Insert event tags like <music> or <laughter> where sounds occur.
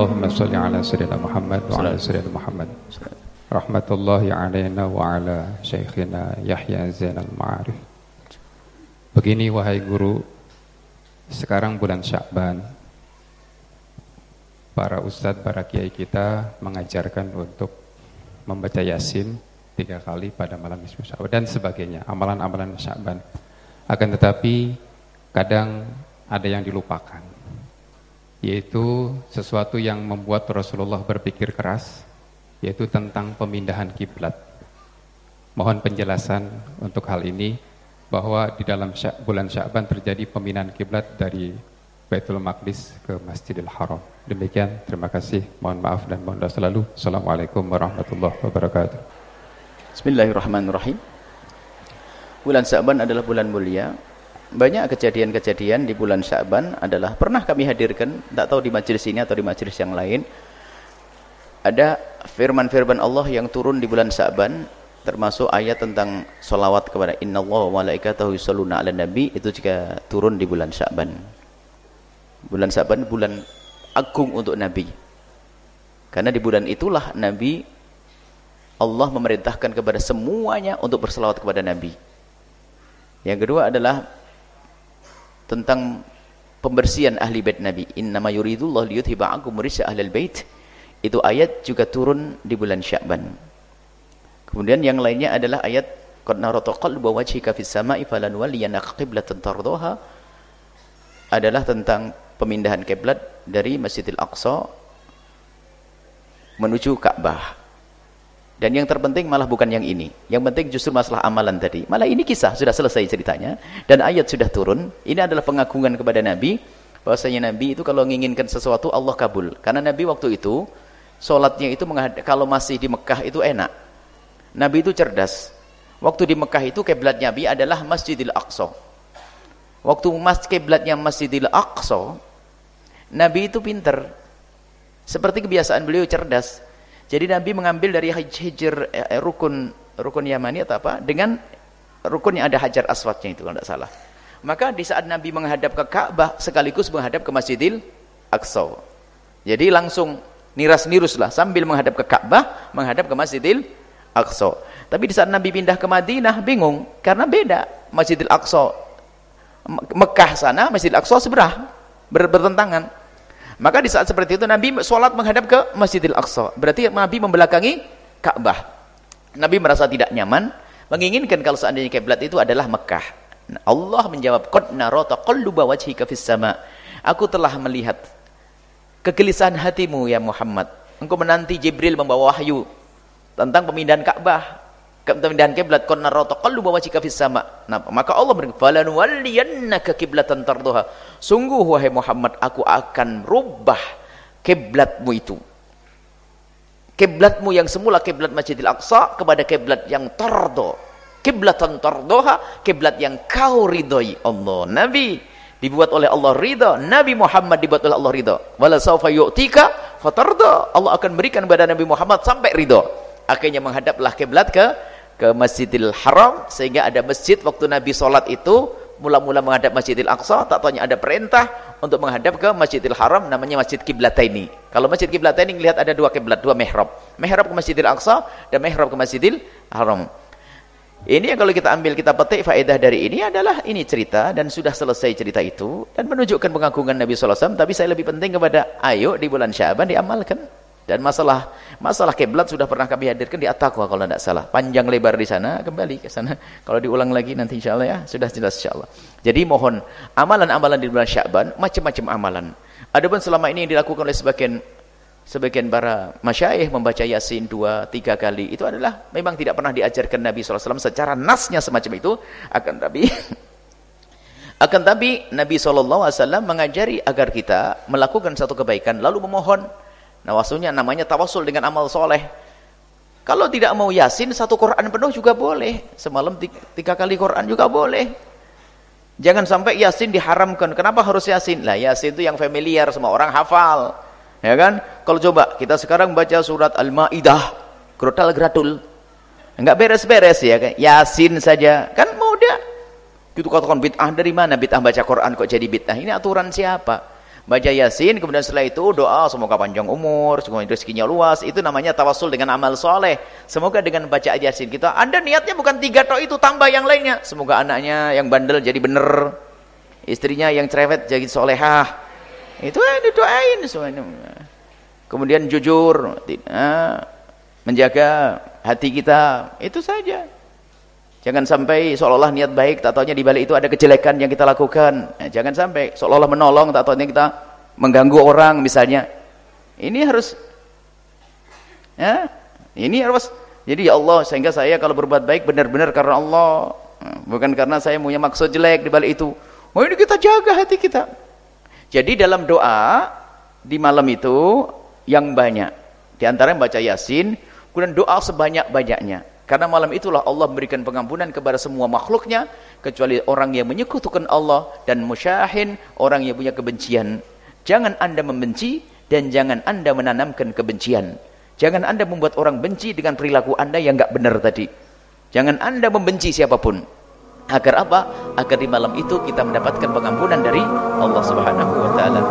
Allahumma salli ala sayyidina Muhammad wa ala sayyidina Muhammad. Rahmatullahi alaina wa ala syekhina Yahya Zainal Ma'arif. Begini wahai guru, sekarang bulan Syakban. Para ustadz, para kiai kita mengajarkan untuk membaca Yasin tiga kali pada malam Nisfu Syakban dan sebagainya, amalan-amalan Syakban. Akan tetapi kadang ada yang dilupakan yaitu sesuatu yang membuat Rasulullah berpikir keras yaitu tentang pemindahan kiblat. Mohon penjelasan untuk hal ini bahwa di dalam bulan Sya'ban terjadi pemindahan kiblat dari Baitul Maqdis ke Masjidil Haram. Demikian, terima kasih. Mohon maaf dan mohon doa selalu. Assalamualaikum warahmatullahi wabarakatuh. Bismillahirrahmanirrahim. Bulan Sya'ban adalah bulan mulia banyak kejadian-kejadian di bulan Syaban adalah pernah kami hadirkan, tak tahu di majelis ini atau di majelis yang lain. Ada firman-firman Allah yang turun di bulan Syaban, termasuk ayat tentang solawat kepada Inna Allah wa malaikatahu yusalluna ala nabi itu juga turun di bulan Syaban. Bulan Syaban bulan agung untuk nabi. Karena di bulan itulah nabi Allah memerintahkan kepada semuanya untuk berselawat kepada nabi. Yang kedua adalah tentang pembersihan ahli bait Nabi. Innama yuridullah liyuthiba ankum risa ahlal bait. Itu ayat juga turun di bulan Sya'ban. Kemudian yang lainnya adalah ayat qad narata qalba wajhika fis sama'i falan waliyannaka qiblatan tardaha adalah tentang pemindahan kiblat dari Masjidil Aqsa menuju Ka'bah. Dan yang terpenting malah bukan yang ini. Yang penting justru masalah amalan tadi. Malah ini kisah sudah selesai ceritanya dan ayat sudah turun. Ini adalah pengagungan kepada Nabi bahwasanya Nabi itu kalau menginginkan sesuatu Allah kabul. Karena Nabi waktu itu sholatnya itu kalau masih di Mekah itu enak. Nabi itu cerdas. Waktu di Mekah itu kiblat Nabi adalah Masjidil Aqsa. Waktu mas kiblatnya Masjidil Aqsa, Nabi itu pinter. Seperti kebiasaan beliau cerdas jadi Nabi mengambil dari hijr eh, rukun rukun Yamani atau apa dengan rukun yang ada hajar aswadnya itu kalau tidak salah. Maka di saat Nabi menghadap ke Ka'bah sekaligus menghadap ke Masjidil Aqsa. Jadi langsung niras-niruslah sambil menghadap ke Ka'bah, menghadap ke Masjidil Aqsa. Tapi di saat Nabi pindah ke Madinah bingung karena beda Masjidil Aqsa Mekah sana, Masjidil Aqsa seberang bertentangan. Maka di saat seperti itu Nabi sholat menghadap ke Masjidil Aqsa. Berarti Nabi membelakangi Ka'bah. Nabi merasa tidak nyaman, menginginkan kalau seandainya kiblat itu adalah Mekah. Allah menjawab, "Qad narata qalluba wajhika fis sama." Aku telah melihat kegelisahan hatimu ya Muhammad. Engkau menanti Jibril membawa wahyu tentang pemindahan Ka'bah pemindahan kiblat kon narata qalluba wajhika fis sama. Nah, maka Allah berkata, "Falan walliyannaka kiblatan tarduha." Sungguh wahai Muhammad, aku akan rubah kiblatmu itu. Kiblatmu yang semula kiblat Masjidil Aqsa kepada kiblat yang tardo. Kiblatan tardoha, kiblat yang kau ridhoi Allah. Nabi dibuat oleh Allah ridha, Nabi Muhammad dibuat oleh Allah ridha. Wala saufa yu'tika fatarda. Allah akan berikan kepada Nabi Muhammad sampai ridha. Akhirnya menghadaplah kiblat ke ke Masjidil Haram sehingga ada masjid waktu Nabi sholat itu mula-mula menghadap Masjidil Aqsa tak tanya ada perintah untuk menghadap ke Masjidil Haram namanya Masjid Kiblataini kalau Masjid Kiblataini lihat ada dua kiblat dua mihrab. Mihrab ke Masjidil Aqsa dan mihrab ke Masjidil Haram. Ini yang kalau kita ambil kita petik faedah dari ini adalah ini cerita dan sudah selesai cerita itu dan menunjukkan pengagungan Nabi SAW tapi saya lebih penting kepada ayo di bulan Syaban diamalkan dan masalah masalah kiblat sudah pernah kami hadirkan di At-Taqwa kalau tidak salah. Panjang lebar di sana, kembali ke sana. <laughs> Kalau diulang lagi nanti insya Allah ya, sudah jelas insya Allah. Jadi mohon amalan-amalan di bulan Sya'ban macam-macam amalan. Adapun selama ini yang dilakukan oleh sebagian sebagian para masyaih membaca Yasin dua, tiga kali itu adalah memang tidak pernah diajarkan Nabi SAW secara nasnya semacam itu akan tapi <laughs> akan tapi Nabi SAW mengajari agar kita melakukan satu kebaikan lalu memohon Nah, maksudnya namanya tawasul dengan amal soleh. Kalau tidak mau yasin, satu Quran penuh juga boleh. Semalam tiga, kali Quran juga boleh. Jangan sampai yasin diharamkan. Kenapa harus yasin? Lah yasin itu yang familiar, semua orang hafal. Ya kan? Kalau coba kita sekarang baca surat Al-Maidah, gerotal gratul. Enggak beres-beres ya kan? Yasin saja. Kan mudah. Itu katakan bid'ah dari mana? Bid'ah baca Quran kok jadi bid'ah? Ini aturan siapa? Baca yasin kemudian setelah itu doa semoga panjang umur semoga rezekinya luas. Itu namanya tawasul dengan amal soleh. Semoga dengan baca yasin kita anda niatnya bukan tiga toh itu tambah yang lainnya. Semoga anaknya yang bandel jadi bener. Istrinya yang cerewet jadi solehah. Itu yang didoain kemudian jujur menjaga hati kita. Itu saja Jangan sampai seolah-olah niat baik, tak tahunya di balik itu ada kejelekan yang kita lakukan. Ya, jangan sampai seolah-olah menolong, tak tahunya kita mengganggu orang misalnya. Ini harus ya, ini harus jadi ya Allah sehingga saya kalau berbuat baik benar-benar karena Allah, bukan karena saya punya maksud jelek di balik itu. Oh ini kita jaga hati kita. Jadi dalam doa di malam itu yang banyak. Di antara yang baca Yasin, kemudian doa sebanyak-banyaknya. Karena malam itulah Allah memberikan pengampunan kepada semua makhluknya kecuali orang yang menyekutukan Allah dan musyahin orang yang punya kebencian. Jangan anda membenci dan jangan anda menanamkan kebencian. Jangan anda membuat orang benci dengan perilaku anda yang nggak benar tadi. Jangan anda membenci siapa pun. Agar apa? Agar di malam itu kita mendapatkan pengampunan dari Allah Subhanahu Wa Taala.